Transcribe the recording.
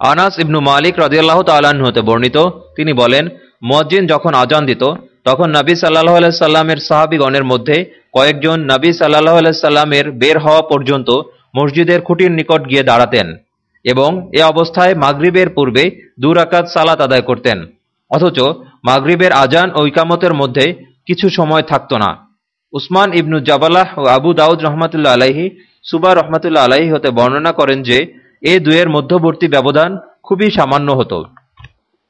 আনাস ইবনু মালিক রদিয়াল্লাহ তাল্লাহ্ন হতে বর্ণিত। তিনি বলেন মজ্জিন যখন আজান দিত, তখন নবী সাল্লাহ সাল্লামের সাহাবিগণের মধ্যে কয়েকজন নবী সাল্লাহ সাল্লামের বের হওয়া পর্যন্ত মসজিদের খুঁটির নিকট গিয়ে দাঁড়াতেন এবং এ অবস্থায় মাগরিবের পূর্বে দুরাকাত সালাত আদায় করতেন। অথচ মাগরিবের আজান ও ইকামতের মধ্যে কিছু সময় থাকত না। উসমান ইবনু জাবালাহ ও আবু দাউদ রহমতুল্লা আলাহি সুবা রহমতুল্লা আলাহি হতে বর্ণনা করেন যে এ দুয়ের মধ্যবর্তী ব্যবধান খুবই সামান্য হতো।